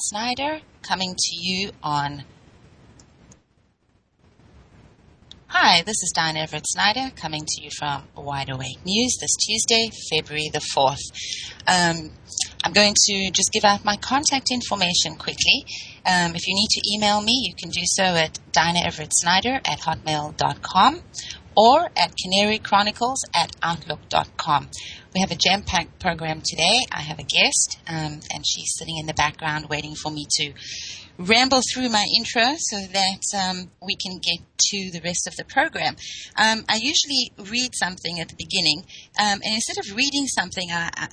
Snyder coming to you on. Hi, this is Diane Everett Snyder coming to you from Wide Awake News this Tuesday, February the 4th. Um, I'm going to just give out my contact information quickly. Um, if you need to email me, you can do so at dianaeverettsnyder at hotmail.com or at canarychronicles at outlook.com. We have a jam packed program today. I have a guest, um, and she's sitting in the background waiting for me to ramble through my intro so that um, we can get to the rest of the program. Um, I usually read something at the beginning, um, and instead of reading something, I, I,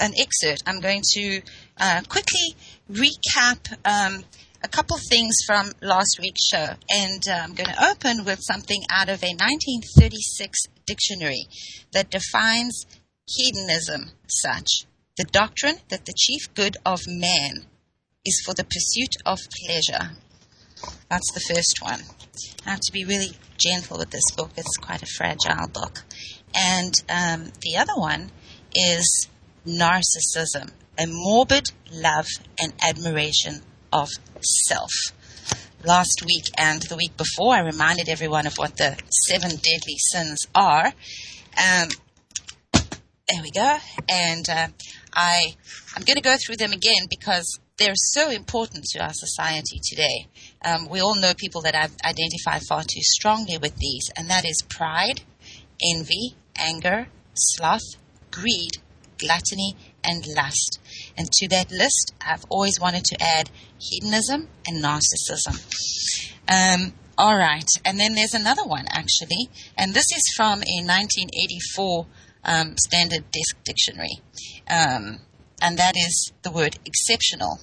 an excerpt, I'm going to uh, quickly recap um, a couple things from last week's show. And uh, I'm going to open with something out of a 1936 dictionary that defines hedonism such the doctrine that the chief good of man is for the pursuit of pleasure. That's the first one. I have to be really gentle with this book, it's quite a fragile book. And um, the other one is narcissism, a morbid love and admiration of self. Last week and the week before, I reminded everyone of what the seven deadly sins are. Um, there we go. And uh, I, I'm going to go through them again because they're so important to our society today. Um, we all know people that have identified far too strongly with these, and that is pride, envy, anger, sloth, greed, gluttony, and lust. And to that list, I've always wanted to add hedonism and narcissism. Um, all right, and then there's another one actually, and this is from a 1984 um, Standard Desk Dictionary, um, and that is the word exceptional,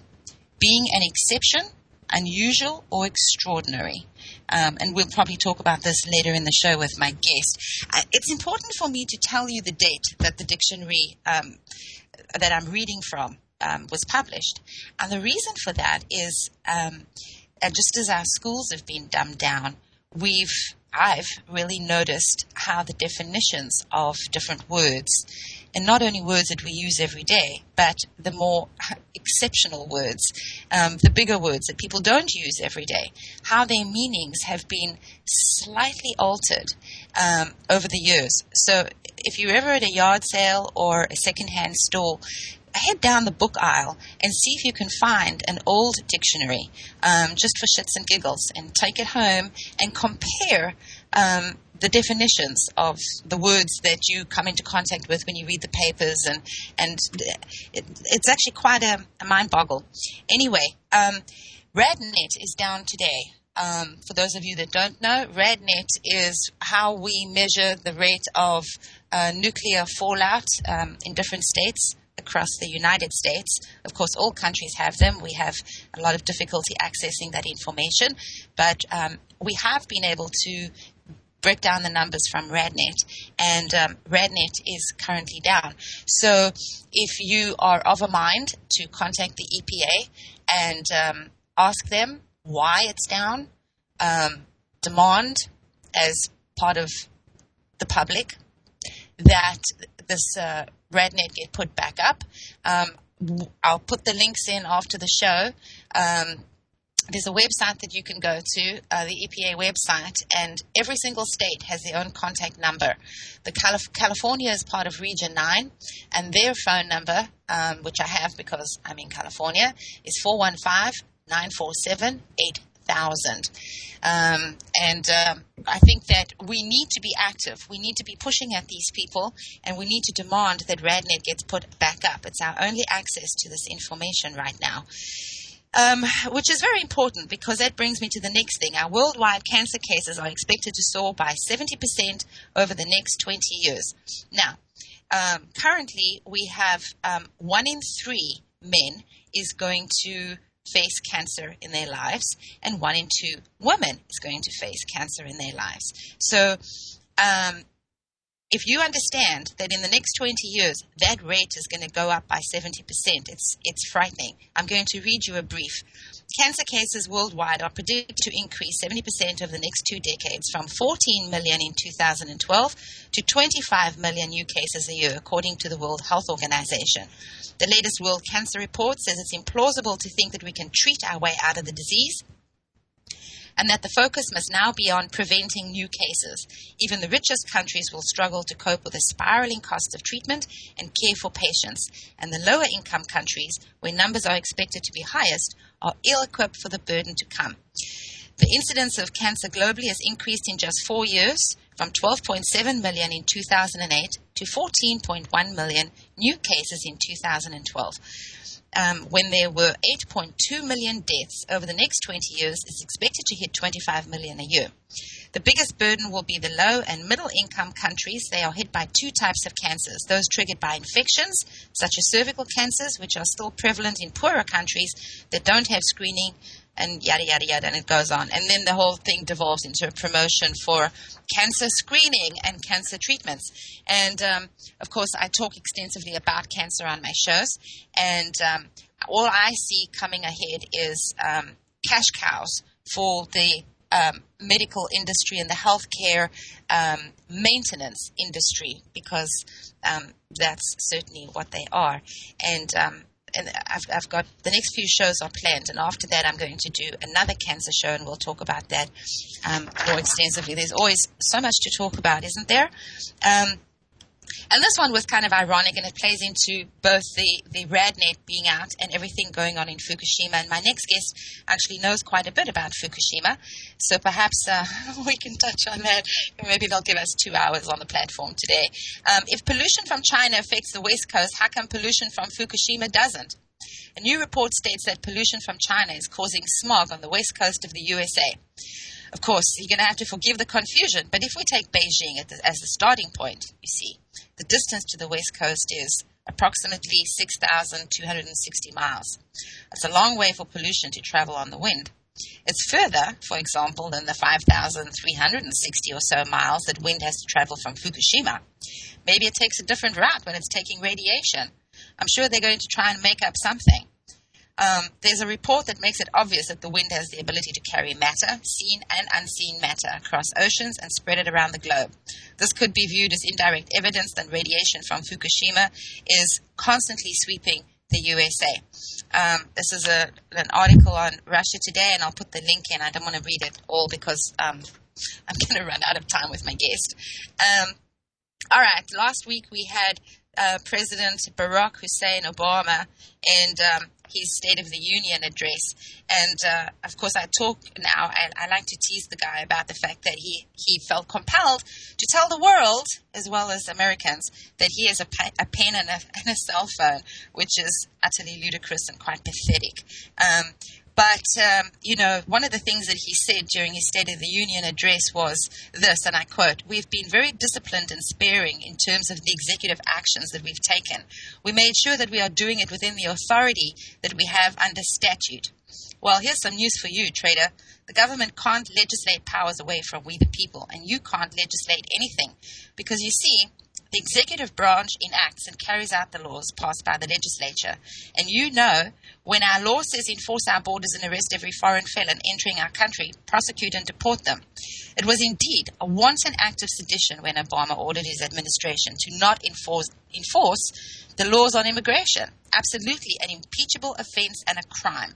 being an exception, unusual, or extraordinary. Um, and we'll probably talk about this later in the show with my guest. Uh, it's important for me to tell you the date that the dictionary um, that I'm reading from um, was published. And the reason for that is um, just as our schools have been dumbed down, we've I've really noticed how the definitions of different words, and not only words that we use every day, but the more exceptional words, um, the bigger words that people don't use every day, how their meanings have been slightly altered um, over the years. So if you're ever at a yard sale or a secondhand store, head down the book aisle and see if you can find an old dictionary um, just for shits and giggles and take it home and compare um, the definitions of the words that you come into contact with when you read the papers and and it, it's actually quite a, a mind boggle anyway um, radnet is down today. Um, for those of you that don't know, RadNet is how we measure the rate of uh, nuclear fallout um, in different states across the United States. Of course, all countries have them. We have a lot of difficulty accessing that information, but um, we have been able to break down the numbers from RadNet, and um, RadNet is currently down. So, if you are of a mind to contact the EPA and um, ask them why it's down, um, demand as part of the public that this uh, RadNet get put back up. Um, I'll put the links in after the show. Um, there's a website that you can go to, uh, the EPA website, and every single state has their own contact number. The Calif- California is part of Region 9, and their phone number, um, which I have because I'm in California, is 415 947 8000. Um, and um, I think that we need to be active. We need to be pushing at these people, and we need to demand that RadNet gets put back up. It's our only access to this information right now. um, which is very important because that brings me to the next thing. Our worldwide cancer cases are expected to soar by 70% over the next 20 years. Now, um, currently, we have um, one in three men is going to face cancer in their lives, and one in two women is going to face cancer in their lives. So, um, if you understand that in the next 20 years that rate is going to go up by 70%, it's, it's frightening. I'm going to read you a brief. Cancer cases worldwide are predicted to increase 70% over the next two decades, from 14 million in 2012 to 25 million new cases a year, according to the World Health Organization. The latest World Cancer Report says it's implausible to think that we can treat our way out of the disease and that the focus must now be on preventing new cases. Even the richest countries will struggle to cope with the spiraling costs of treatment and care for patients, and the lower income countries, where numbers are expected to be highest, are ill equipped for the burden to come. The incidence of cancer globally has increased in just four years from 12.7 million in 2008 to 14.1 million new cases in 2012 um, when there were 8.2 million deaths over the next 20 years, is expected to hit 25 million a year. The biggest burden will be the low and middle income countries. They are hit by two types of cancers those triggered by infections, such as cervical cancers, which are still prevalent in poorer countries that don't have screening, and yada, yada, yada, and it goes on. And then the whole thing devolves into a promotion for cancer screening and cancer treatments. And um, of course, I talk extensively about cancer on my shows, and um, all I see coming ahead is um, cash cows for the um, medical industry and the healthcare um, maintenance industry because um, that's certainly what they are. And um, and I've, I've got the next few shows are planned, and after that, I'm going to do another cancer show, and we'll talk about that um, more extensively. There's always so much to talk about, isn't there? Um, and this one was kind of ironic, and it plays into both the, the RadNet being out and everything going on in Fukushima. And my next guest actually knows quite a bit about Fukushima, so perhaps uh, we can touch on that. Maybe they'll give us two hours on the platform today. Um, if pollution from China affects the West Coast, how come pollution from Fukushima doesn't? A new report states that pollution from China is causing smog on the west coast of the USA. Of course, you're going to have to forgive the confusion, but if we take Beijing as the starting point, you see, the distance to the west coast is approximately 6,260 miles. That's a long way for pollution to travel on the wind. It's further, for example, than the 5,360 or so miles that wind has to travel from Fukushima. Maybe it takes a different route when it's taking radiation. I'm sure they're going to try and make up something. Um, there's a report that makes it obvious that the wind has the ability to carry matter, seen and unseen matter, across oceans and spread it around the globe. This could be viewed as indirect evidence that radiation from Fukushima is constantly sweeping the USA. Um, this is a, an article on Russia Today, and I'll put the link in. I don't want to read it all because um, I'm going to run out of time with my guest. Um, all right, last week we had uh, President Barack Hussein Obama and um, his State of the Union address. And uh, of course, I talk now, and I like to tease the guy about the fact that he, he felt compelled to tell the world, as well as Americans, that he has a, a pen and a, and a cell phone, which is utterly ludicrous and quite pathetic. Um, but, um, you know, one of the things that he said during his State of the Union address was this, and I quote We've been very disciplined and sparing in terms of the executive actions that we've taken. We made sure that we are doing it within the authority that we have under statute. Well, here's some news for you, trader. The government can't legislate powers away from we the people, and you can't legislate anything. Because you see, the executive branch enacts and carries out the laws passed by the legislature. And you know, when our law says enforce our borders and arrest every foreign felon entering our country, prosecute and deport them. It was indeed a wanton act of sedition when Obama ordered his administration to not enforce, enforce the laws on immigration. Absolutely an impeachable offense and a crime.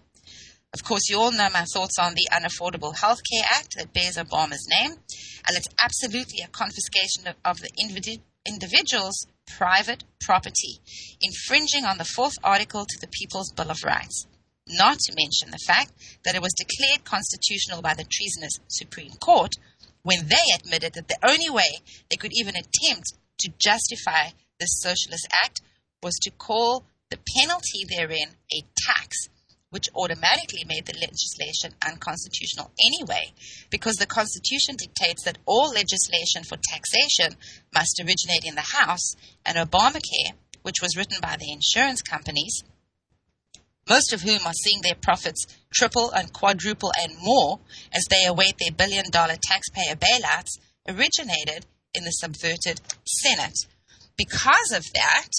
Of course, you all know my thoughts on the Unaffordable Health Care Act that bears Obama's name, and it's absolutely a confiscation of, of the individual individual's private property, infringing on the fourth article to the People's Bill of Rights. Not to mention the fact that it was declared constitutional by the treasonous Supreme Court when they admitted that the only way they could even attempt to justify this socialist act was to call the penalty therein a tax which automatically made the legislation unconstitutional anyway, because the Constitution dictates that all legislation for taxation must originate in the House, and Obamacare, which was written by the insurance companies, most of whom are seeing their profits triple and quadruple and more as they await their billion dollar taxpayer bailouts, originated in the subverted Senate. Because of that,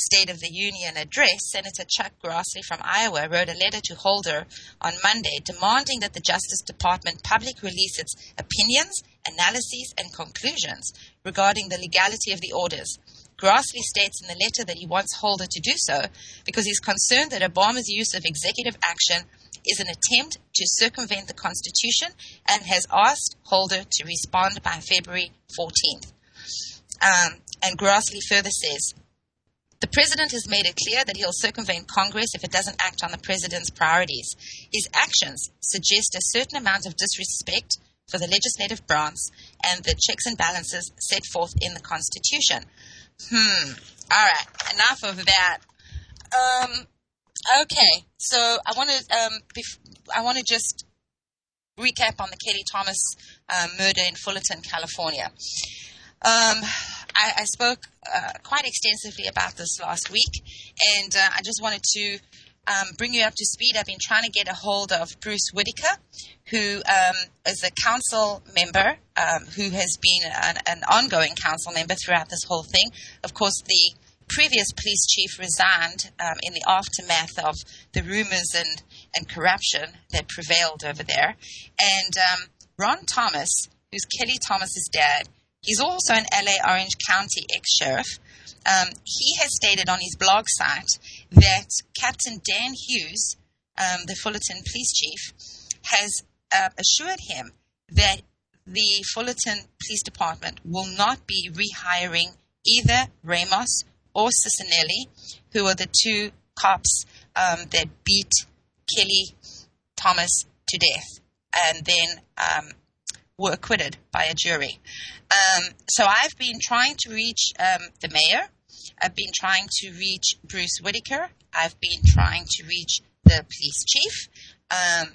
State of the Union address, Senator Chuck Grassley from Iowa wrote a letter to Holder on Monday demanding that the Justice Department public release its opinions, analyses, and conclusions regarding the legality of the orders. Grassley states in the letter that he wants Holder to do so because he's concerned that Obama's use of executive action is an attempt to circumvent the Constitution and has asked Holder to respond by February 14th. Um, and Grassley further says, the president has made it clear that he'll circumvent Congress if it doesn't act on the president's priorities. His actions suggest a certain amount of disrespect for the legislative branch and the checks and balances set forth in the Constitution. Hmm. All right. Enough of that. Um. Okay. So I want to um. Bef- I want to just recap on the Kelly Thomas uh, murder in Fullerton, California. Um, I, I spoke uh, quite extensively about this last week, and uh, I just wanted to um, bring you up to speed. I've been trying to get a hold of Bruce Whitaker, who um, is a council member um, who has been an, an, ongoing council member throughout this whole thing. Of course, the previous police chief resigned um, in the aftermath of the rumors and, and corruption that prevailed over there. And um, Ron Thomas, who's Kelly Thomas's dad, He's also an LA Orange County ex sheriff. Um, he has stated on his blog site that Captain Dan Hughes, um, the Fullerton police chief, has uh, assured him that the Fullerton Police Department will not be rehiring either Ramos or Cicinelli, who are the two cops um, that beat Kelly Thomas to death and then um, were acquitted by a jury. Um, so I've been trying to reach um, the mayor. I've been trying to reach Bruce Whitaker. I've been trying to reach the police chief. Um,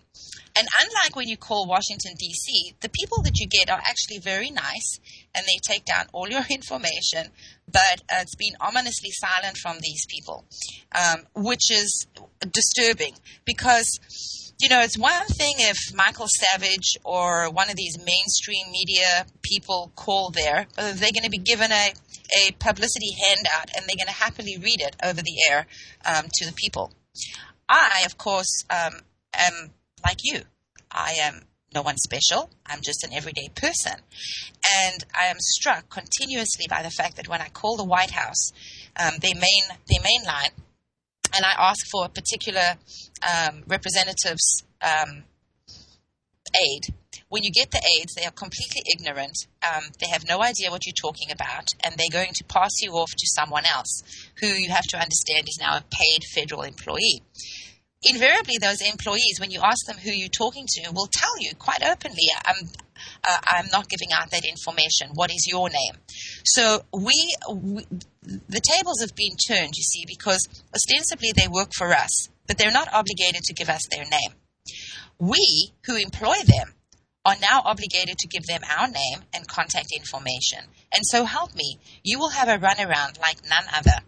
and unlike when you call Washington, D.C., the people that you get are actually very nice and they take down all your information, but uh, it's been ominously silent from these people, um, which is disturbing because you know, it's one thing if Michael Savage or one of these mainstream media people call there, they're going to be given a, a publicity handout and they're going to happily read it over the air um, to the people. I, of course, um, am like you. I am no one special. I'm just an everyday person. And I am struck continuously by the fact that when I call the White House, um, their main their main line and I ask for a particular um, representative's um, aide. When you get the aides, they are completely ignorant. Um, they have no idea what you're talking about, and they're going to pass you off to someone else who you have to understand is now a paid federal employee invariably those employees, when you ask them who you're talking to, will tell you quite openly, I'm, uh, I'm not giving out that information. What is your name? So we, we, the tables have been turned, you see, because ostensibly they work for us, but they're not obligated to give us their name. We, who employ them, are now obligated to give them our name and contact information. And so help me, you will have a runaround like none other.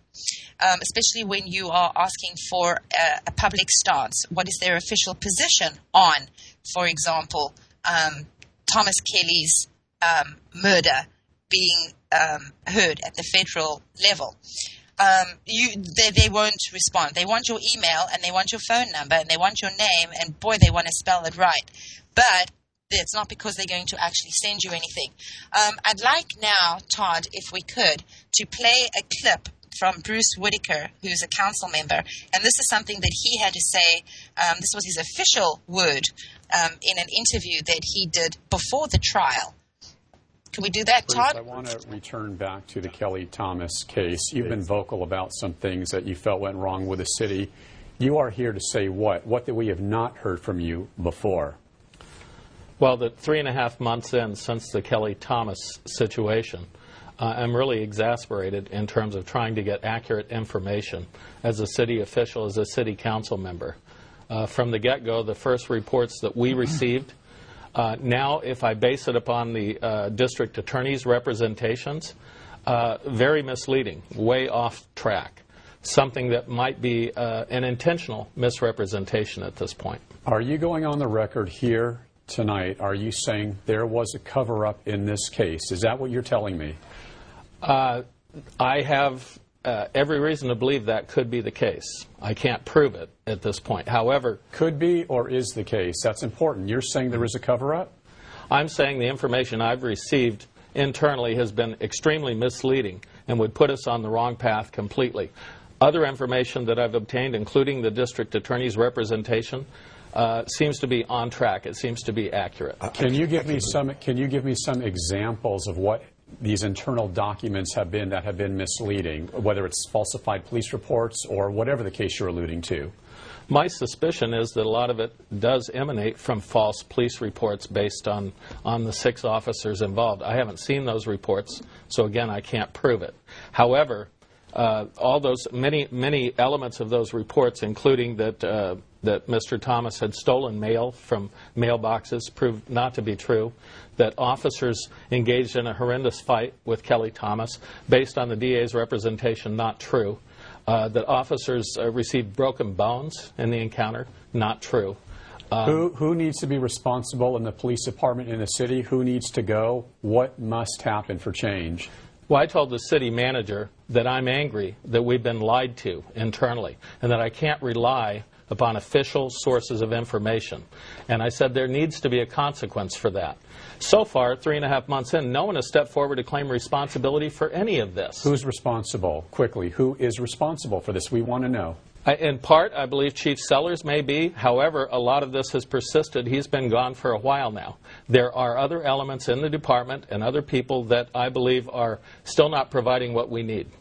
Um, especially when you are asking for a, a, public stance. What is their official position on, for example, um, Thomas Kelly's um, murder being um, heard at the federal level? Um, you, they, they won't respond. They want your email and they want your phone number and they want your name, and boy, they want to spell it right. But it's not because they're going to actually send you anything. Um, I'd like now, Todd, if we could, to play a clip from Bruce Whitaker, who's a council member, and this is something that he had to say. Um, this was his official word um, in an interview that he did before the trial. Can we do that, Bruce, Todd? I want to return back to the Kelly Thomas case. You've been vocal about some things that you felt went wrong with the city. You are here to say what? What that we have not heard from you before? Well, the three and a half months in since the Kelly Thomas situation, uh, I'm really exasperated in terms of trying to get accurate information as a city official, as a city council member. uh, from the get go, the first reports that we received. Uh, now, if I base it upon the uh, district attorney's representations, uh, very misleading, way off track. Something that might be uh, an intentional misrepresentation at this point. Are you going on the record here tonight? Are you saying there was a cover up in this case? Is that what you're telling me? Uh, I have uh, every reason to believe that could be the case. I can't prove it at this point. However, Could be or is the case? That's important. You're saying there is a cover up? I'm saying the information I've received internally has been extremely misleading and would put us on the wrong path completely. Other information that I've obtained, including the district attorney's representation, uh, seems to be on track. It seems to be accurate. Can you give me some can you give me some examples of what these internal documents have been that have been misleading, whether it's falsified police reports or whatever the case you're alluding to? My suspicion is that a lot of it does emanate from false police reports based on, on the six officers involved. I haven't seen those reports, so again, I can't prove it. However, uh, all those many many elements of those reports, including that uh, that Mr. Thomas had stolen mail from mailboxes, proved not to be true. That officers engaged in a horrendous fight with Kelly Thomas, based on the DA's representation, not true. Uh, that officers uh, received broken bones in the encounter, not true. who, who needs to be responsible in the police department in the city? Who needs to go? What must happen for change? Well, I told the city manager that I'm angry that we've been lied to internally and that I can't rely upon official sources of information. And I said there needs to be a consequence for that. So far, three and a half months in, no one has stepped forward to claim responsibility for any of this. Who's responsible? Quickly, who is responsible for this? We want to know. In part, I believe Chief Sellers may be. However, a lot of this has persisted. He's been gone for a while now. There are other elements in the department and other people that I believe are still not providing what we need.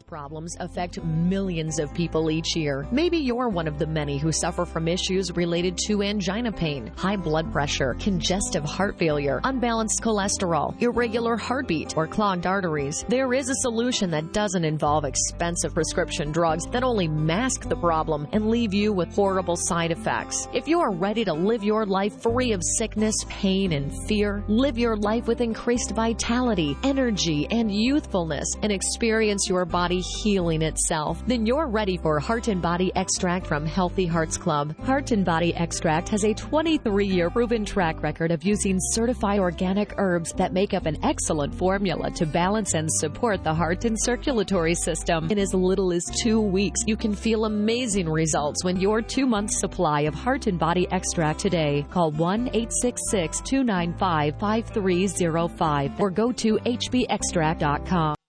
Health problems affect millions of people each year. Maybe you're one of the many who suffer from issues related to angina pain, high blood pressure, congestive heart failure, unbalanced cholesterol, irregular heartbeat, or clogged arteries. There is a solution that doesn't involve expensive prescription drugs that only mask the problem and leave you with horrible side effects. If you are ready to live your life free of sickness, pain, and fear, live your life with increased vitality, energy, and youthfulness, and experience your body healing itself, then you're ready for Heart and Body Extract from Healthy Hearts Club. Heart and Body Extract has a 23 year proven track record of using certified organic herbs that make up an excellent formula to balance and support the heart and circulatory system. In as little as two weeks, you can feel amazing results when your two month supply of Heart and Body Extract today. Call 1 866 295 5305 or go to hbextract.com.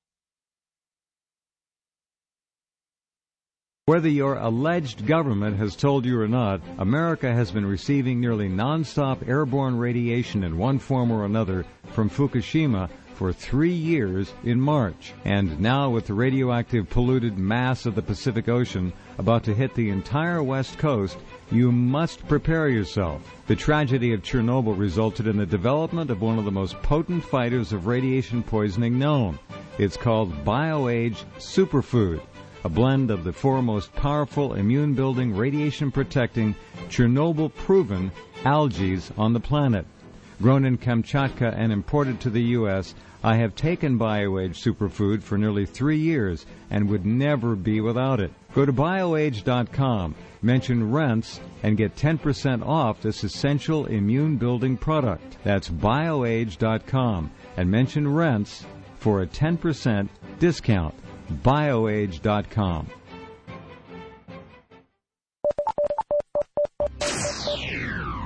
Whether your alleged government has told you or not, America has been receiving nearly nonstop airborne radiation in one form or another from Fukushima for three years in March. And now, with the radioactive polluted mass of the Pacific Ocean about to hit the entire West Coast, you must prepare yourself. The tragedy of Chernobyl resulted in the development of one of the most potent fighters of radiation poisoning known. It's called BioAge Superfood a blend of the four most powerful immune building, radiation protecting, Chernobyl proven algae on the planet. Grown in Kamchatka and imported to the U.S., I have taken BioAge Superfood for nearly three years and would never be without it. Go to bioage.com Mention RENSE and get 10% off this essential immune building product. That's bioage.com and mention RENSE for a 10% discount. bioage.com.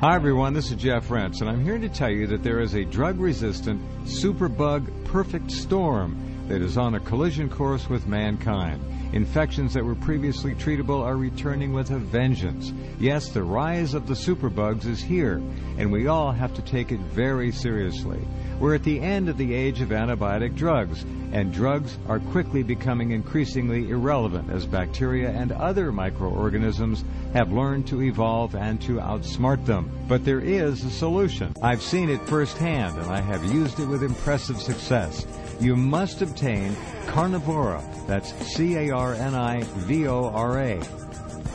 Hi everyone, this is Jeff Rense, and I'm here to tell you that there is a drug resistant superbug perfect storm that is on a collision course with mankind. Infections that were previously treatable are returning with a vengeance. Yes, the rise of the superbugs is here, and we all have to take it very seriously. We're at the end of the age of antibiotic drugs, and drugs are quickly becoming increasingly irrelevant as bacteria and other microorganisms have learned to evolve and to outsmart them. But there is a solution. I've seen it firsthand, and I have used it with impressive success. You must obtain Carnivora. That's C A R N I V O R A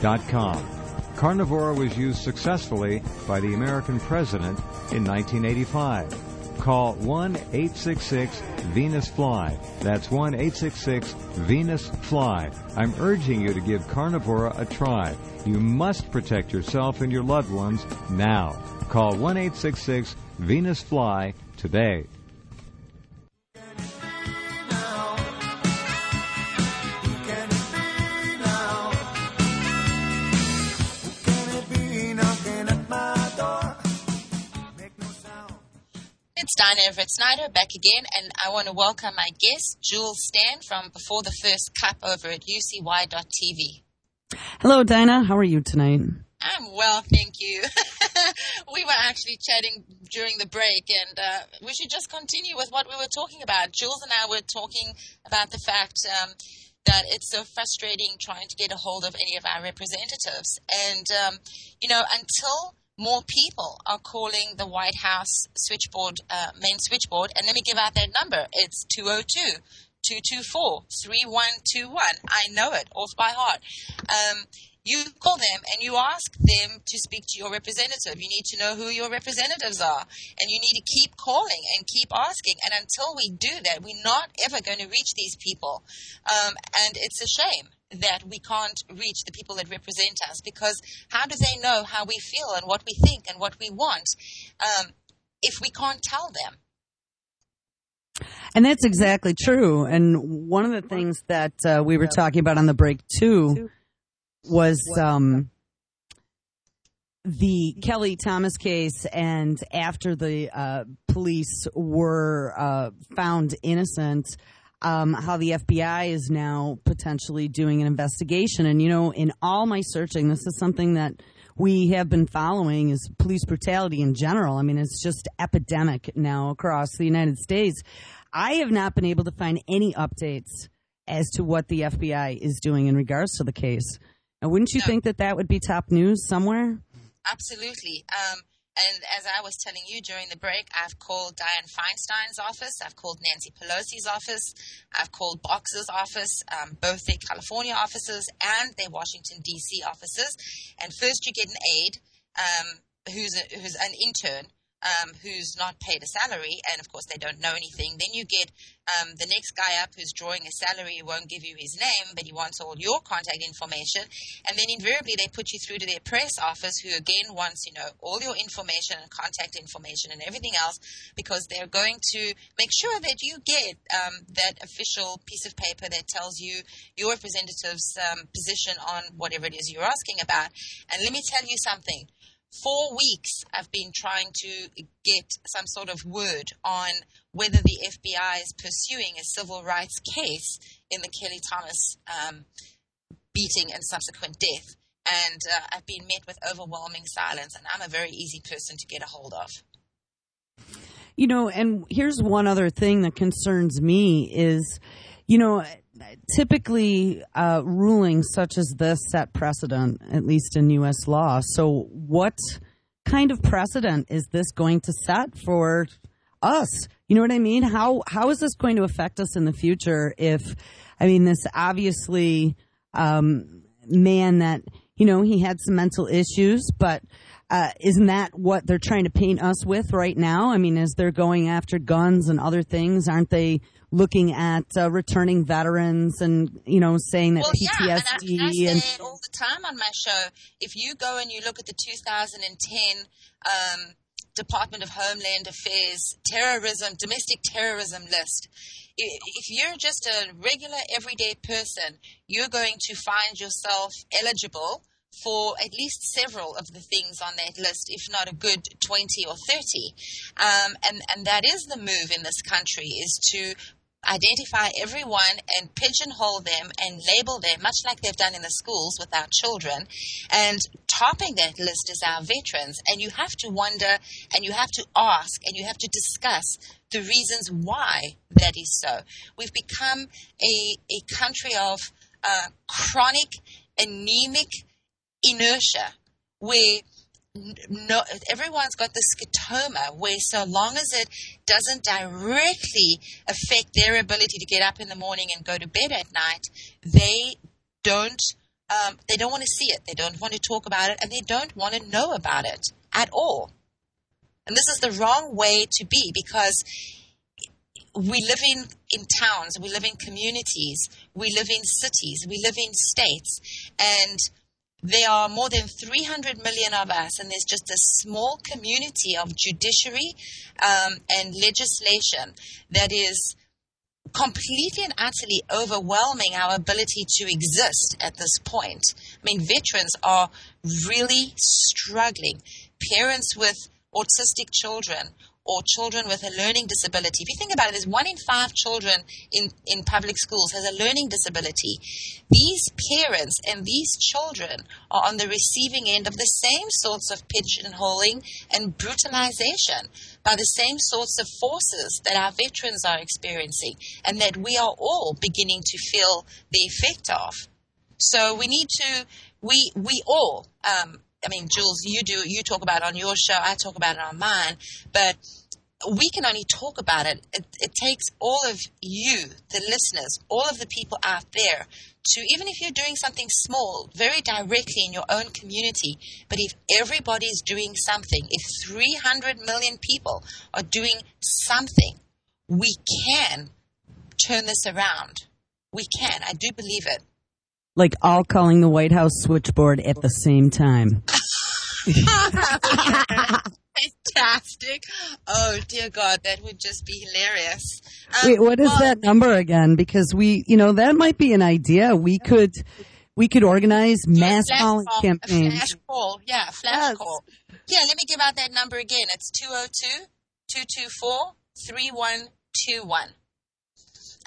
dot com. Carnivora was used successfully by the American president in 1985. Call 1 866 Venus Fly. That's 1 866 Venus Fly. I'm urging you to give Carnivora a try. You must protect yourself and your loved ones now. Call 1 866 Venus Fly today. Dinah Everett Snyder back again, and I want to welcome my guest, Jules Stan from Before the First Cup over at UCY.tv. Hello, Dinah. How are you tonight? I'm well, thank you. we were actually chatting during the break, and uh, we should just continue with what we were talking about. Jules and I were talking about the fact um, that it's so frustrating trying to get a hold of any of our representatives. And, um, you know, until more people are calling the White House switchboard, uh, main switchboard, and let me give out that number. It's 202 224 3121. I know it off by heart. Um, you call them and you ask them to speak to your representative. You need to know who your representatives are. And you need to keep calling and keep asking. And until we do that, we're not ever going to reach these people. Um, and it's a shame that we can't reach the people that represent us because how do they know how we feel and what we think and what we want um, if we can't tell them? And that's exactly true. And one of the things that uh, we were talking about on the break too was um, the Kelly Thomas case, and after the uh, police were uh, found innocent. Um, how the FBI is now potentially doing an investigation. And, you know, in all my searching, this is something that we have been following is police brutality in general. I mean, it's just epidemic now across the United States. I have not been able to find any updates as to what the FBI is doing in regards to the case. Now, wouldn't you No. think that that would be top news somewhere? Absolutely. Um, and as I was telling you during the break, I've called Dianne Feinstein's office, I've called Nancy Pelosi's office, I've called Boxer's office, um, both their California offices and their Washington D.C. offices. And first, you get an aide um, who's a, who's an intern. Um, who's not paid a salary, and of course they don't know anything. Then you get um, the next guy up who's drawing a salary, won't give you his name, but he wants all your contact information. And then invariably they put you through to their press office, who again wants, you know, all your information and contact information and everything else, because they're going to make sure that you get um, that official piece of paper that tells you your representative's um, position on whatever it is you're asking about. And let me tell you something. Four weeks I've been trying to get some sort of word on whether the FBI is pursuing a civil rights case in the Kelly Thomas um, beating and subsequent death. And uh, I've been met with overwhelming silence, and I'm a very easy person to get a hold of. You know, and here's one other thing that concerns me is, you know, typically uh, rulings such as this set precedent, at least in U.S. law. So, what kind of precedent is this going to set for us? You know what I mean? How how is this going to affect us in the future? If I mean, this obviously um, man that you know he had some mental issues, but uh, isn't that what they're trying to paint us with right now? I mean, as they're going after guns and other things, aren't they looking at uh, returning veterans and you know saying that well, PTSD yeah, and I, and I say it all the time on my show. If you go and you look at the 2010 um, Department of Homeland Affairs terrorism, domestic terrorism list, if you're just a regular everyday person, you're going to find yourself eligible for at least several of the things on that list, if not a good 20 or 30. Um, and, and that is the move in this country, is to identify everyone and pigeonhole them and label them, much like they've done in the schools with our children. And topping that list is our veterans. And you have to wonder and you have to ask and you have to discuss the reasons why that is so. We've become a, a country of uh, chronic, anemic inertia where no, everyone's got the scotoma where so long as it doesn't directly affect their ability to get up in the morning and go to bed at night, they don't um, they don't want to see it. They don't want to talk about it, and they don't want to know about it at all. And this is the wrong way to be because we live in, in towns, we live in communities, we live in cities, we live in states, and there are more than 300 million of us, and there's just a small community of judiciary um, and legislation that is completely and utterly overwhelming our ability to exist at this point. I mean, veterans are really struggling. Parents with autistic children or children with a learning disability. If you think about it, there's one in five children in, in public schools has a learning disability. These parents and these children are on the receiving end of the same sorts of pigeonholing and brutalization by the same sorts of forces that our veterans are experiencing and that we are all beginning to feel the effect of. So we need to, we, we all, um, I mean, Jules, you do, you talk about it on your show, I talk about it on mine, but we can only talk about it. It, it takes all of you, the listeners, all of the people out there to, even if you're doing something small, very directly in your own community, but if everybody's doing something, if 300 million people are doing something, we can turn this around. We can. I do believe it. Like all calling the White House switchboard at the same time. Fantastic. Oh, dear God, that would just be hilarious. Um, Wait, what is well, that number again? Because we, you know, that might be an idea. We could, we could organize mass flash calling call, A campaigns. flash call. Yeah, flash Yes. call. Yeah, let me give out that number again. It's 202 224 3121.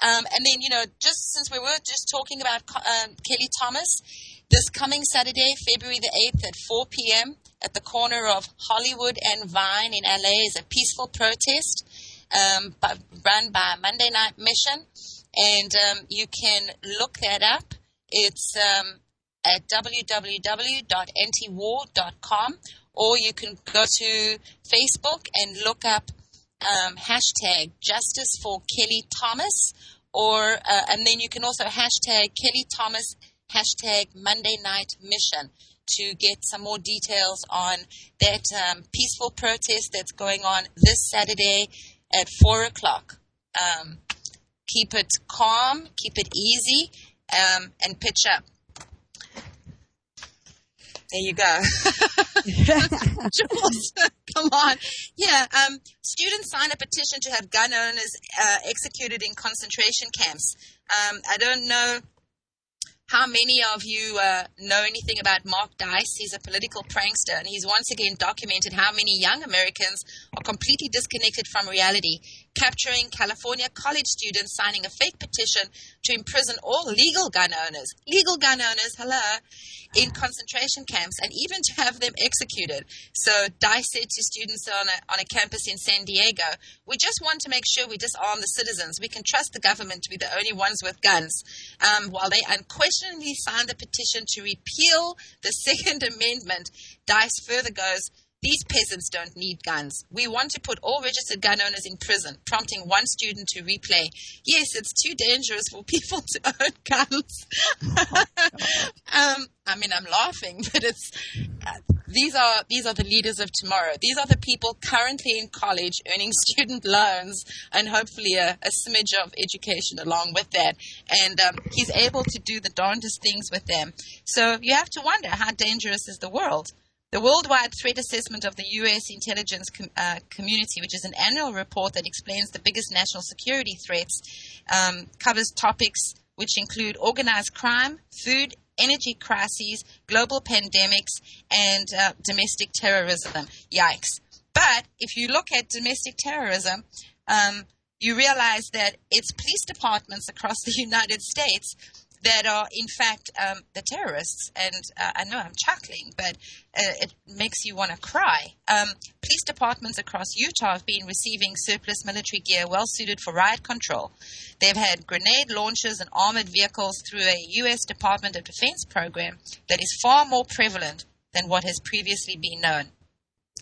Um, and then, you know, just since we were just talking about um, Kelly Thomas, this coming Saturday, February the 8th at 4 p.m. at the corner of Hollywood and Vine in LA is a peaceful protest um, by, run by Monday Night Mission. And um, you can look that up. It's um, at www.antiwar.com or you can go to Facebook and look up um, hashtag Justice for Kelly Thomas, or uh, and then you can also hashtag Kelly Thomas hashtag Monday Night Mission to get some more details on that um, peaceful protest that's going on this Saturday at four o'clock. Um, keep it calm, keep it easy, um, and pitch up. There you go. Jules, come on. Yeah, um, students sign a petition to have gun owners uh, executed in concentration camps. Um, I don't know how many of you uh, know anything about Mark Dice? He's a political prankster, and he's once again documented how many young Americans are completely disconnected from reality, capturing California college students signing a fake petition to imprison all legal gun owners, legal gun owners, hello, in concentration camps, and even to have them executed. So Dice said to students on a, on a campus in San Diego, we just want to make sure we disarm the citizens. We can trust the government to be the only ones with guns. Um, while they unquestionably signed the petition to repeal the Second Amendment, Dice further goes, these peasants don't need guns. We want to put all registered gun owners in prison, prompting one student to replay, Yes, it's too dangerous for people to own guns. um, I mean, I'm laughing, but it's. Uh, these are these are the leaders of tomorrow. These are the people currently in college earning student loans and hopefully a, a smidge of education along with that. And um, he's able to do the darndest things with them. So you have to wonder how dangerous is the world. The Worldwide Threat Assessment of the U.S. Intelligence com- uh, Community, which is an annual report that explains the biggest national security threats, um, covers topics which include organized crime, food, energy crises, global pandemics, and uh, domestic terrorism. Yikes. But if you look at domestic terrorism, um, you realize that it's police departments across the United States that are in fact um, the terrorists. And uh, I know I'm chuckling, but uh, it makes you want to cry. Um, police departments across Utah have been receiving surplus military gear well suited for riot control. They've had grenade launchers and armored vehicles through a U.S. Department of Defense program that is far more prevalent than what has previously been known.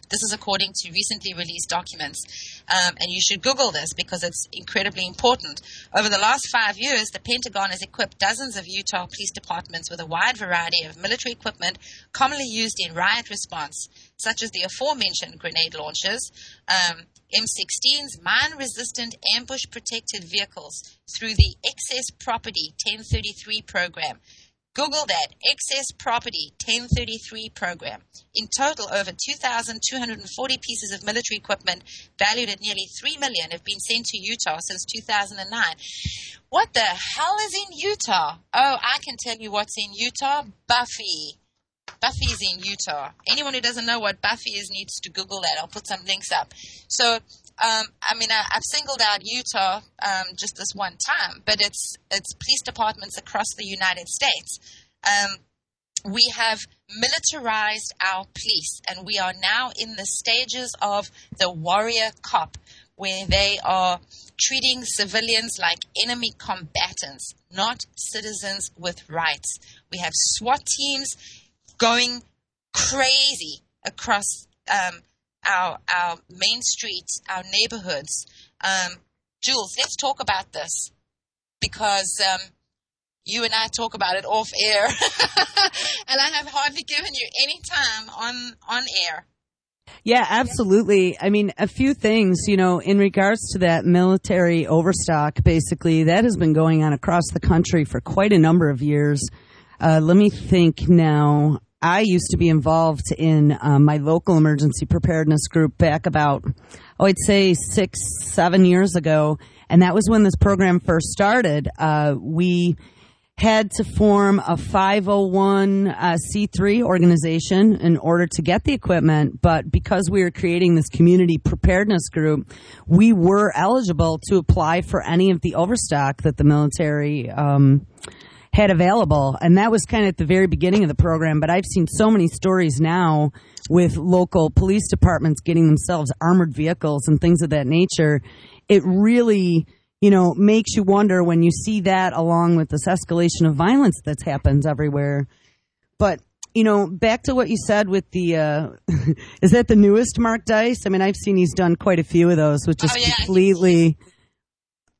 This is according to recently released documents. Um, and you should Google this because it's incredibly important. Over the last five years, the Pentagon has equipped dozens of Utah police departments with a wide variety of military equipment commonly used in riot response, such as the aforementioned grenade launchers, um, M16s, mine resistant ambush protected vehicles through the Excess Property 1033 program. Google that Excess Property 1033 program. In total, over 2,240 pieces of military equipment valued at nearly 3 million have been sent to Utah since 2009. What the hell is in Utah? Oh, I can tell you what's in Utah. Buffy. Buffy is in Utah. Anyone who doesn't know what Buffy is needs to Google that. I'll put some links up. So, um, I mean, I, I've singled out Utah um, just this one time, but it's it's police departments across the United States. Um, we have militarized our police, and we are now in the stages of the warrior cop, where they are treating civilians like enemy combatants, not citizens with rights. We have SWAT teams going crazy across um, our our main streets, our neighborhoods. Um, Jules, let's talk about this because um, you and I talk about it off air, and I have hardly given you any time on on air. Yeah, absolutely. I mean, a few things, you know, in regards to that military overstock, basically, that has been going on across the country for quite a number of years. Uh, let me think now. I used to be involved in um, my local emergency preparedness group back about, oh, I'd say six, seven years ago. And that was when this program first started. Uh, we had to form a 501c3 organization in order to get the equipment, but because we were creating this community preparedness group, we were eligible to apply for any of the overstock that the military um, had available. And that was kind of at the very beginning of the program, but I've seen so many stories now with local police departments getting themselves armored vehicles and things of that nature. It really you know, makes you wonder when you see that along with this escalation of violence that's happened everywhere. But you know, back to what you said with the, uh, is that the newest Mark Dice? I mean, I've seen he's done quite a few of those, which is Oh, yeah. completely,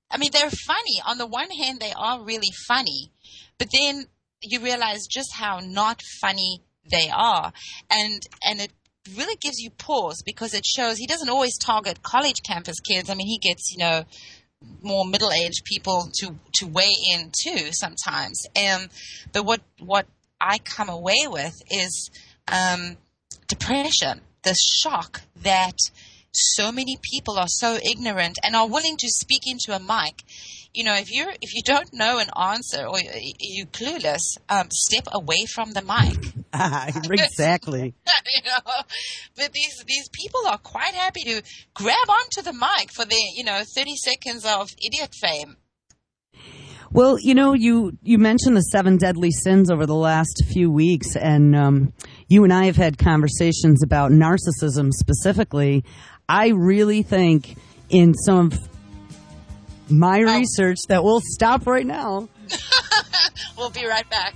I mean, they're funny. On the one hand, they are really funny, but then you realize just how not funny they are, and and it really gives you pause because it shows he doesn't always target college campus kids. I mean, he gets you know more middle-aged people to to weigh in too sometimes. Um, but what what I come away with is um, depression, the shock that so many people are so ignorant and are willing to speak into a mic. You know, if you if you don't know an answer or you're clueless, um, step away from the mic. exactly. you know, but these these people are quite happy to grab onto the mic for their you know thirty seconds of idiot fame. Well, you know, you you mentioned the seven deadly sins over the last few weeks, and um, you and I have had conversations about narcissism specifically. I really think in some of my Oh. research that we'll stop right now. We'll be right back.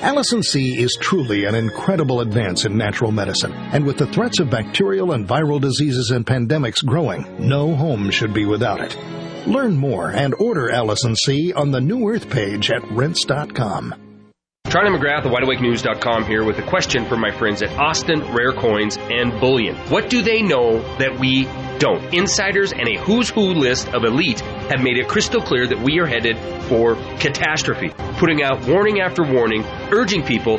Allicin C is truly an incredible advance in natural medicine, and with the threats of bacterial and viral diseases and pandemics growing, no home should be without it. Learn more and order Allicin C on the New Earth page at rense.com. Charlie McGrath of WideAwakeNews.com here with a question for my friends at Austin Rare Coins and Bullion. What do they know that we don't? Insiders and a who's who list of elite have made it crystal clear that we are headed for catastrophe, putting out warning after warning, urging people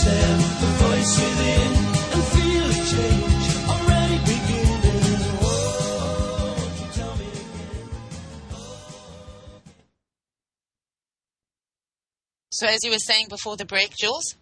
Understand the voice within and feel a change already beginning. Oh, tell me again? So, as you were saying before the break, Jules,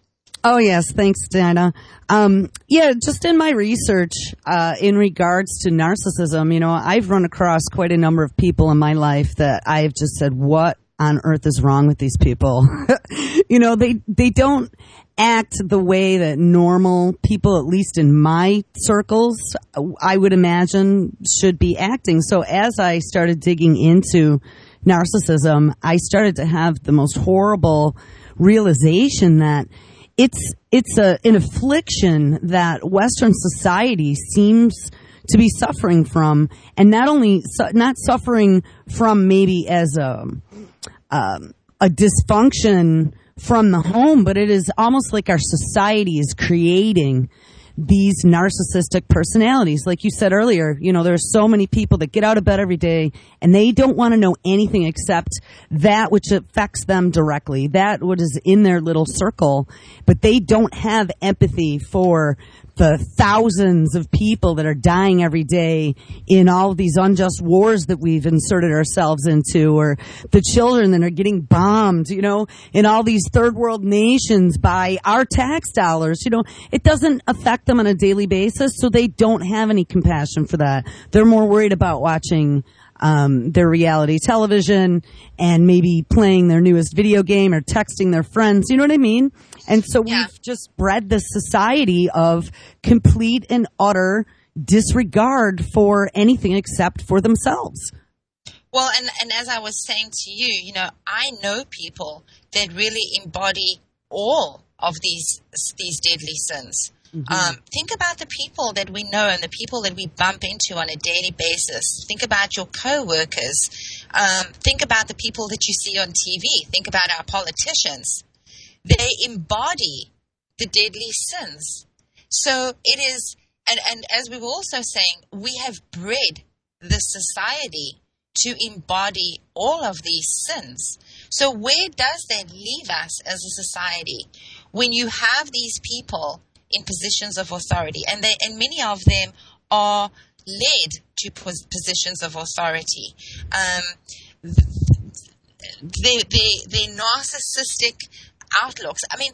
Oh yes, thanks, Dana. Um, yeah, just in my research uh, in regards to narcissism, you know, I've run across quite a number of people in my life that I've just said, "What on earth is wrong with these people?" you know, they they don't act the way that normal people, at least in my circles, I would imagine should be acting. So as I started digging into narcissism, I started to have the most horrible realization that it's it's a an affliction that Western society seems to be suffering from, and not only su- not suffering from maybe as a um, a dysfunction from the home, but it is almost like our society is creating these narcissistic personalities. Like you said earlier, you know, there's so many people that get out of bed every day and they don't want to know anything except that which affects them directly, that what is in their little circle, but they don't have empathy for the thousands of people that are dying every day in all these unjust wars that we've inserted ourselves into, or the children that are getting bombed, you know, in all these third world nations by our tax dollars. You know, it doesn't affect them on a daily basis, so they don't have any compassion for that. They're more worried about watching um, their reality television and maybe playing their newest video game or texting their friends. You know what I mean? And so Yeah. we've just bred this society of complete and utter disregard for anything except for themselves. Well, and, and as I was saying to you, you know, I know people that really embody all of these these deadly sins. Um, think about the people that we know and the people that we bump into on a daily basis. Think about your co-workers. Um, think about the people that you see on TV. Think about our politicians. They embody the deadly sins. So it is, and, and as we were also saying, we have bred the society to embody all of these sins. So where does that leave us as a society when you have these people in positions of authority, and they and many of them are led to pos- positions of authority? Um, their, their narcissistic outlooks. I mean,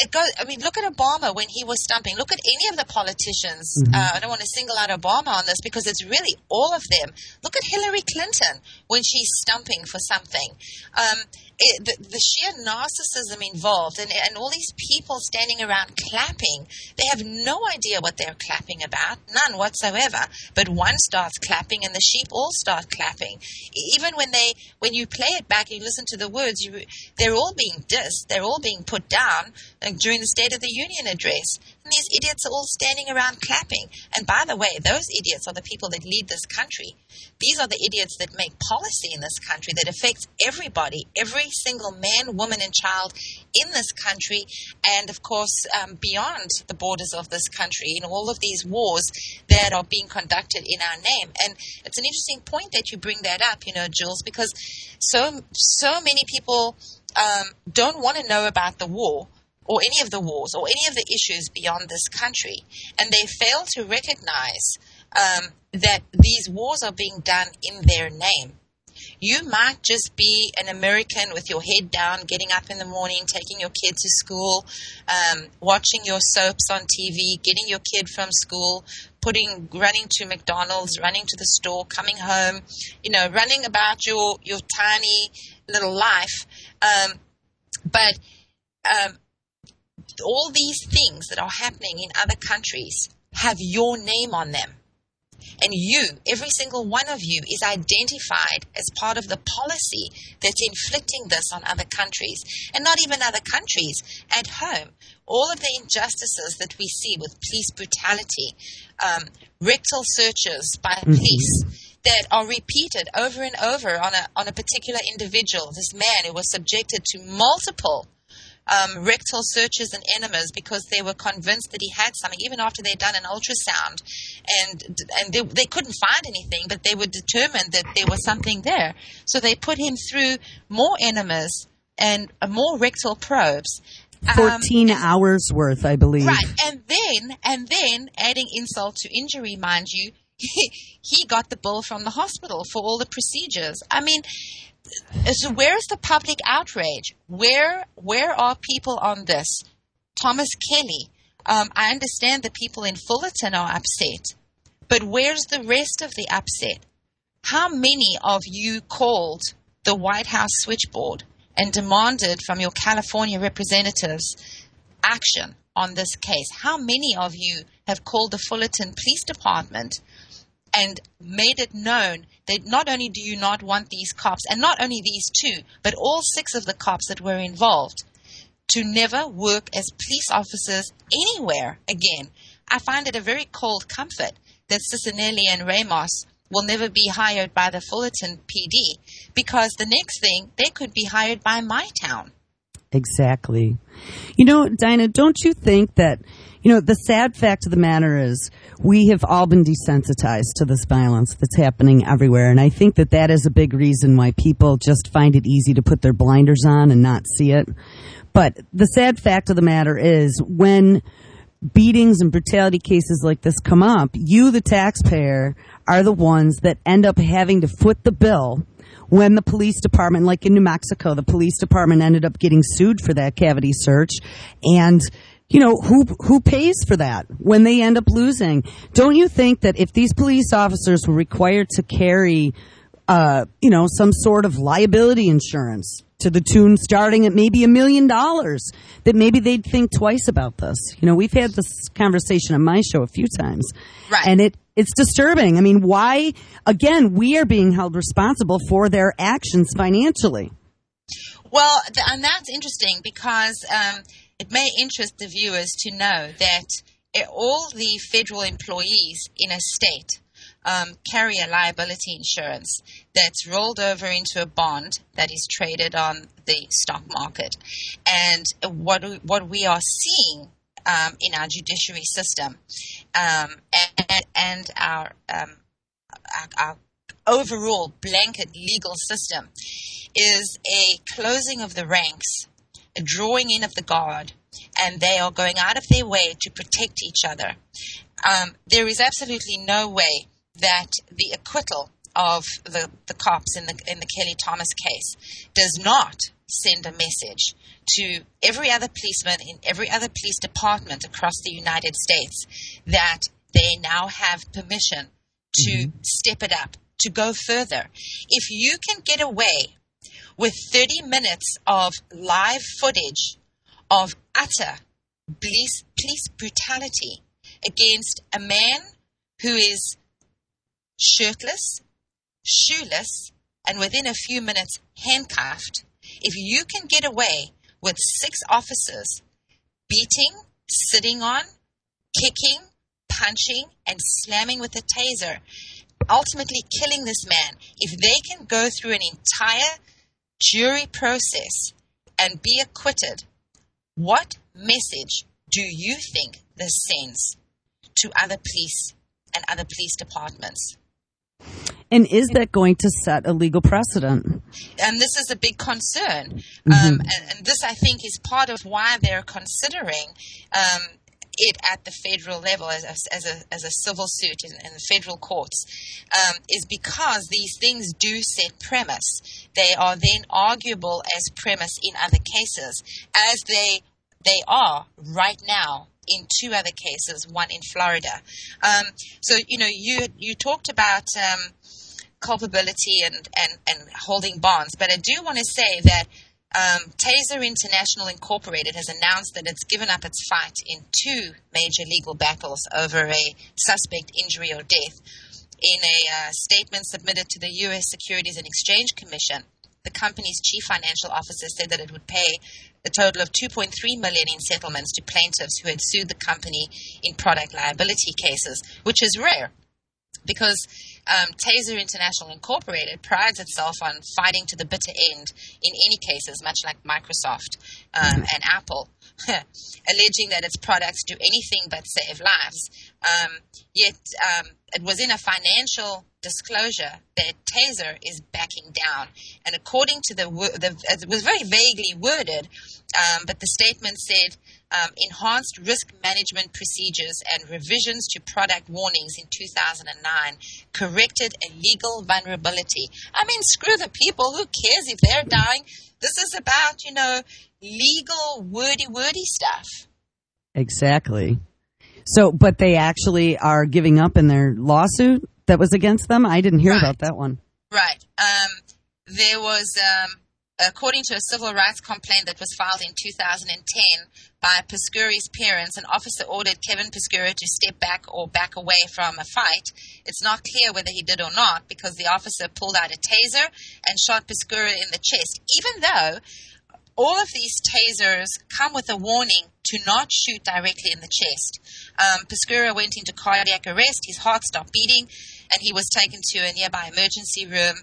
it goes, I mean, look at Obama when he was stumping. Look at any of the politicians. Uh, I don't want to single out Obama on this because it's really all of them. Look at Hillary Clinton when she's stumping for something. Um, it, the, the sheer narcissism involved and, and all these people standing around clapping, they have no idea what they're clapping about, none whatsoever. But one starts clapping and the sheep all start clapping. Even when they, when you play it back, and you listen to the words, you, they're all being dissed, they're all being put down during the State of the Union address. And these idiots are all standing around clapping. And by the way, those idiots are the people that lead this country. These are the idiots that make policy in this country that affects everybody, every single man, woman, and child in this country, and of course, um, beyond the borders of this country, in all of these wars that are being conducted in our name. And it's an interesting point that you bring that up, you know, Jules, because so so many people um, don't want to know about the war or any of the wars or any of the issues beyond this country, and they fail to recognize um, that these wars are being done in their name. You might just be an American with your head down, getting up in the morning, taking your kid to school, um, watching your soaps on TV, getting your kid from school, putting, running to McDonald's, running to the store, coming home, you know, running about your your tiny little life. Um, but um, all these things that are happening in other countries have your name on them. And you, every single one of you, is identified as part of the policy that's inflicting this on other countries. And not even other countries, at home. All of the injustices that we see with police brutality, um, rectal searches by police that are repeated over and over on a, on a particular individual. This man who was subjected to multiple um, rectal searches and enemas because they were convinced that he had something, even after they'd done an ultrasound, and and they, they couldn't find anything, but they were determined that there was something there. So they put him through more enemas and uh, more rectal probes. Um, 14 hours worth, I believe. Right, and then and then adding insult to injury, mind you, he got the bill from the hospital for all the procedures. I mean, so where's the public outrage? Where where are people on this? Thomas Kelly. Um, I understand the people in Fullerton are upset, but where's the rest of the upset? How many of you called the White House switchboard and demanded from your California representatives action on this case? How many of you have called the Fullerton Police Department and made it known that not only do you not want these cops, and not only these two, but all six of the cops that were involved, to never work as police officers anywhere again. I find it a very cold comfort that Cicinelli and Ramos will never be hired by the Fullerton PD because the next thing they could be hired by my town. Exactly. You know, Dinah, don't you think that, you know, the sad fact of the matter is we have all been desensitized to this violence that's happening everywhere. And I think that that is a big reason why people just find it easy to put their blinders on and not see it. But the sad fact of the matter is when beatings and brutality cases like this come up, you, the taxpayer, are the ones that end up having to foot the bill when the police department, like in New Mexico, the police department ended up getting sued for that cavity search. And, you know, who, who pays for that when they end up losing? Don't you think that if these police officers were required to carry, uh, you know, some sort of liability insurance to the tune starting at maybe a million dollars, that maybe they'd think twice about this? You know, we've had this conversation on my show a few times. Right. And it, it's disturbing. I mean, why, again, we are being held responsible for their actions financially. Well, and that's interesting because um, it may interest the viewers to know that all the federal employees in a state um, carry a liability insurance that's rolled over into a bond that is traded on the stock market. And what what we are seeing um, in our judiciary system um, and, and our, um, our, our overall blanket legal system is a closing of the ranks, a drawing in of the guard, and they are going out of their way to protect each other. Um, there is absolutely no way that the acquittal of the, the cops in the in the Kelly Thomas case does not send a message to every other policeman in every other police department across the United States that they now have permission to step it up, to go further. If you can get away with 30 minutes of live footage of utter police, police brutality against a man who is shirtless, shoeless, and within a few minutes handcuffed, if you can get away with six officers beating, sitting on, kicking, punching, and slamming with a taser, ultimately killing this man, if they can go through an entire jury process and be acquitted, what message do you think this sends to other police and other police departments? And is that going to set a legal precedent? and this is a big concern. Um, and, and this, I think, is part of why they're considering um, it at the federal level as, as, as, a, as a civil suit in, in the federal courts, um, is because these things do set premise. They are then arguable as premise in other cases, as they they are right now in two other cases, one in Florida. Um, so you know, you you talked about. Um, culpability and, and, and holding bonds. But I do want to say that um, Taser International Incorporated has announced that it's given up its fight in two major legal battles over a suspect injury or death. In a uh, statement submitted to the U.S. Securities and Exchange Commission, the company's chief financial officer said that it would pay a total of 2.3 million in settlements to plaintiffs who had sued the company in product liability cases, which is rare because um, Taser International Incorporated prides itself on fighting to the bitter end in any cases, much like Microsoft um, and Apple, alleging that its products do anything but save lives. Um, yet um, it was in a financial disclosure that Taser is backing down, and according to the, the it was very vaguely worded, um, but the statement said um, enhanced risk management procedures and revisions to product warnings in 2009 corrected a legal vulnerability. I mean, screw the people. Who cares if they're dying? This is about, you know, legal, wordy, wordy stuff. Exactly. So, but they actually are giving up in their lawsuit that was against them. I didn't hear Right. about that one. Right. Um, there was, um, according to a civil rights complaint that was filed in 2010 by Piskura's parents, an officer ordered Kevin Piskura to step back or back away from a fight. It's not clear whether he did or not because the officer pulled out a taser and shot Piskura in the chest, even though all of these tasers come with a warning to not shoot directly in the chest. Um, went into cardiac arrest. His heart stopped beating, and he was taken to a nearby emergency room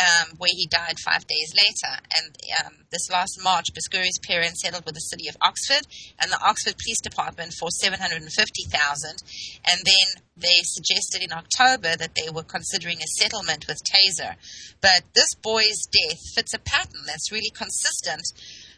um, where he died five days later. And um, this last March, Piskura's parents settled with the city of Oxford and the Oxford Police Department for seven hundred and fifty thousand. And then they suggested in October that they were considering a settlement with Taser. But this boy's death fits a pattern that's really consistent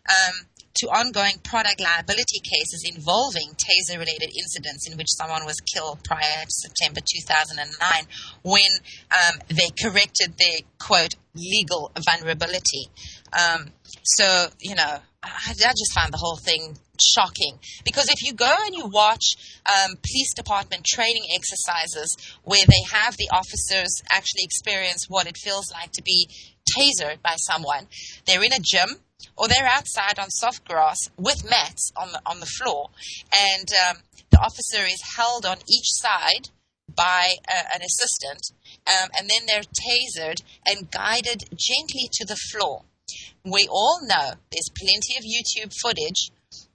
um, to ongoing product liability cases involving taser related incidents in which someone was killed prior to September 2009 when um, they corrected their quote legal vulnerability. Um, so, you know, I, I just found the whole thing shocking because if you go and you watch um, police department training exercises where they have the officers actually experience what it feels like to be tasered by someone, they're in a gym or they're outside on soft grass with mats on the on the floor, and um, the officer is held on each side by an assistant, um, and then they're tasered and guided gently to the floor. We all know there's plenty of YouTube footage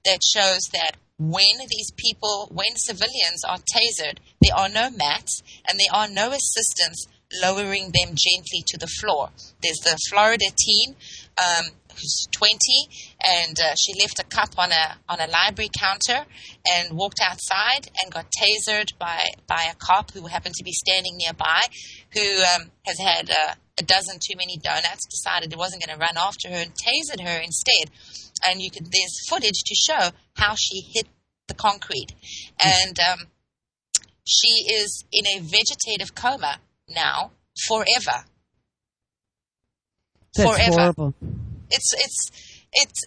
that shows that when these people, when civilians are tasered, there are no mats and there are no assistants lowering them gently to the floor. There's the Florida teen um, who's 20, and uh, she left a cup on a on a library counter and walked outside and got tasered by by a cop who happened to be standing nearby, who um, has had uh, a dozen too many donuts, decided it wasn't going to run after her and tasered her instead. And you could there's footage to show how she hit the concrete, and um, she is in a vegetative coma now. forever. That's forever. horrible. It's it's it's.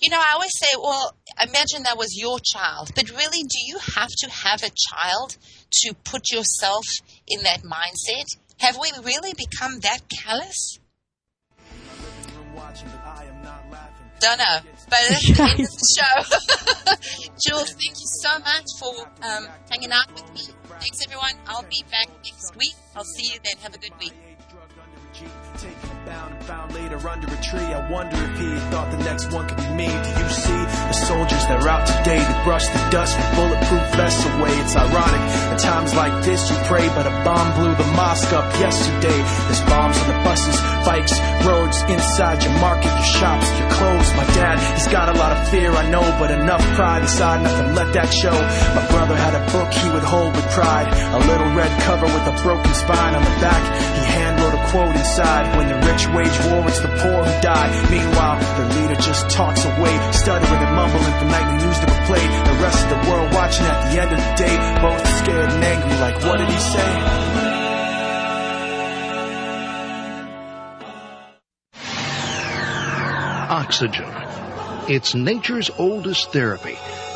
You know, I always say, well, imagine that was your child, but really, do you have to have a child to put yourself in that mindset? Have we really become that callous? Don't know, but that's the end of the show. Jules, thank you so much for um, hanging out with me. Thanks, everyone. I'll be back next week. I'll see you then. Have a good week. Bound and found later under a tree. I wonder if he thought the next one could be me. Do you see the soldiers that are out today to brush the dust with bulletproof vests away? It's ironic. At times like this, you pray, but a bomb blew the mosque up yesterday. There's bombs on the buses, bikes, roads, inside your market, your shops, your clothes. My dad, he's got a lot of fear, I know, but enough pride inside, nothing let that show. My brother had a book he would hold with pride, a little red cover with a broken spine on the back. He hand wrote a quote inside. When the rich wage war, it's the poor who die. Meanwhile, the leader just talks away, stuttering and mumbling for nightly news to replay. The rest of the world watching at the end of the day, both scared and angry. Like, what did he say? Oxygen. It's nature's oldest therapy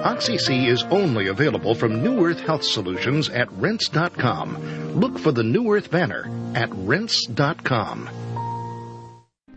Oxy C is only available from New Earth Health Solutions at rense.com. Look for the New Earth banner at rense.com.